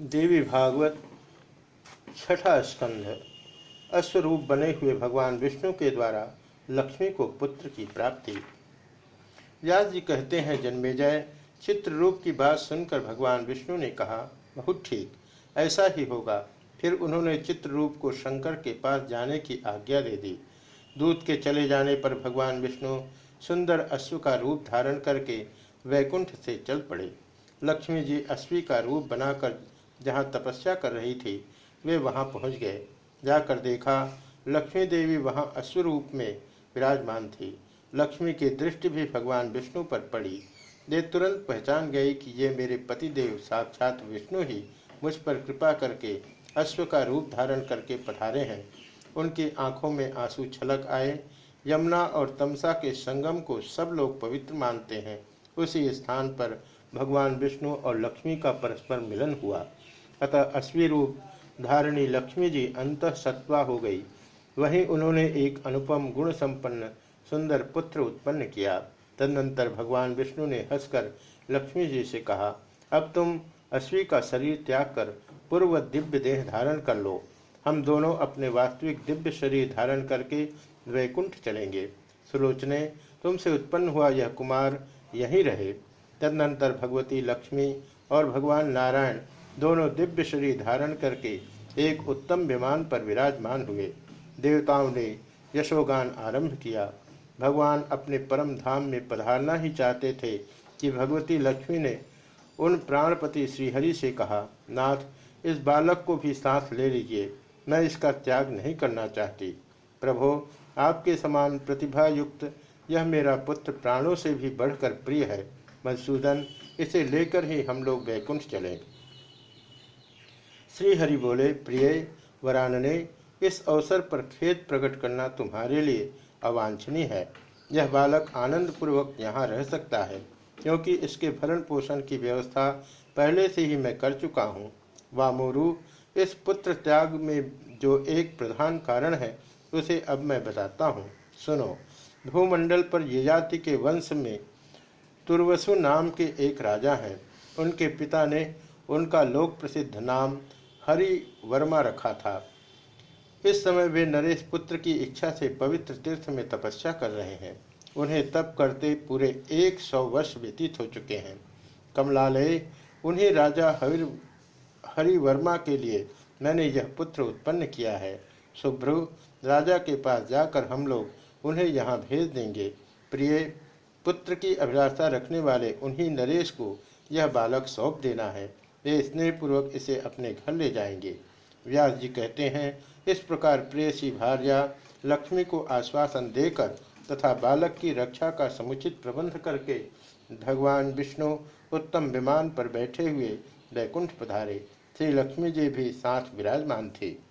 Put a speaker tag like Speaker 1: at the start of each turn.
Speaker 1: देवी भागवत, छठा स्कंध अश्वरूप बने हुए भगवान विष्णु के द्वारा लक्ष्मी को पुत्र की प्राप्ति। व्यास जी कहते हैं जन्मेजय चित्र रूप की बात सुनकर भगवान विष्णु ने कहा, बहुत ठीक, ऐसा ही होगा। फिर उन्होंने चित्र रूप को शंकर के पास जाने की आज्ञा दे दी। दूत के चले जाने पर भगवान विष्णु सुंदर अश्व का रूप धारण करके वैकुंठ से चल पड़े। लक्ष्मी जी अश्वी का रूप बनाकर जहाँ तपस्या कर रही थी, वे वहाँ पहुँच गए। जाकर देखा, लक्ष्मी देवी वहाँ अश्वरूप में विराजमान थी। लक्ष्मी की दृष्टि भी भगवान विष्णु पर पड़ी। वे तुरंत पहचान गई कि ये मेरे पतिदेव, साक्षात विष्णु ही, मुझ पर कृपा करके अश्व का रूप धारण करके पधारे हैं। उनकी आँखों में आँसू छलक आए। यमुना और तमसा के संगम को सब लोग पवित्र मानते हैं। उसी स्थान पर भगवान विष्णु और लक्ष्मी का परस्पर मिलन हुआ। अतः अश्वी रूप धारणी लक्ष्मी जी अंत सत्वा हो गई। वहीं उन्होंने एक अनुपम गुण संपन्न सुंदर पुत्र उत्पन्न किया। तदनंतर भगवान विष्णु ने हंसकर लक्ष्मी जी से कहा, अब तुम अश्वी का शरीर त्याग कर पूर्व दिव्य देह धारण कर लो। हम दोनों अपने वास्तविक दिव्य शरीर धारण करके वैकुंठ चलेंगे। सुलोचने, तुमसे उत्पन्न हुआ यह कुमार यहीं रहे। तदनंतर भगवती लक्ष्मी और भगवान नारायण दोनों दिव्य शरीर धारण करके एक उत्तम विमान पर विराजमान हुए। देवताओं ने यशोगान आरंभ किया। भगवान अपने परम धाम में पधारना ही चाहते थे कि भगवती लक्ष्मी ने उन प्राणपति श्रीहरि से कहा, नाथ, इस बालक को भी सांस ले लीजिए। मैं इसका त्याग नहीं करना चाहती। प्रभो, आपके समान प्रतिभा युक्त यह मेरा पुत्र प्राणों से भी बढ़कर प्रिय है। मधुसूदन, इसे लेकर ही हम लोग वैकुंठ चलें। श्री हरि बोले, प्रिय वरानने, इस अवसर पर खेत प्रकट करना तुम्हारे लिए अवांछनीय है। यह बालक आनंद पूर्वक यहाँ रह सकता है, क्योंकि इसके भरण पोषण की व्यवस्था पहले से ही मैं कर चुका हूँ। वामोरु, इस पुत्र त्याग में जो एक प्रधान कारण है, उसे अब मैं बताता हूँ। सुनो, भूमंडल पर यजाति के वंश में तुर्वसु नाम के एक राजा हैं। उनके पिता ने उनका लोक प्रसिद्ध नाम हरि वर्मा रखा था। इस समय वे नरेश पुत्र की इच्छा से पवित्र तीर्थ में तपस्या कर रहे हैं। उन्हें तप करते पूरे एक सौ वर्ष व्यतीत हो चुके हैं। कमलालय, उन्हें राजा हरि हरिवर्मा के लिए मैंने यह पुत्र उत्पन्न किया है। सुभ्रु, राजा के पास जाकर हम लोग उन्हें यहाँ भेज देंगे। प्रिय, पुत्र की अभिलाषा रखने वाले उन्हीं नरेश को यह बालक सौंप देना है। वे स्नेहपूर्वक इसे अपने घर ले जाएँगे। व्यास जी कहते हैं, इस प्रकार प्रेसी भार्या लक्ष्मी को आश्वासन देकर तथा बालक की रक्षा का समुचित प्रबंध करके भगवान विष्णु उत्तम विमान पर बैठे हुए वैकुंठ पधारे। श्री लक्ष्मी जी भी साथ विराजमान थे।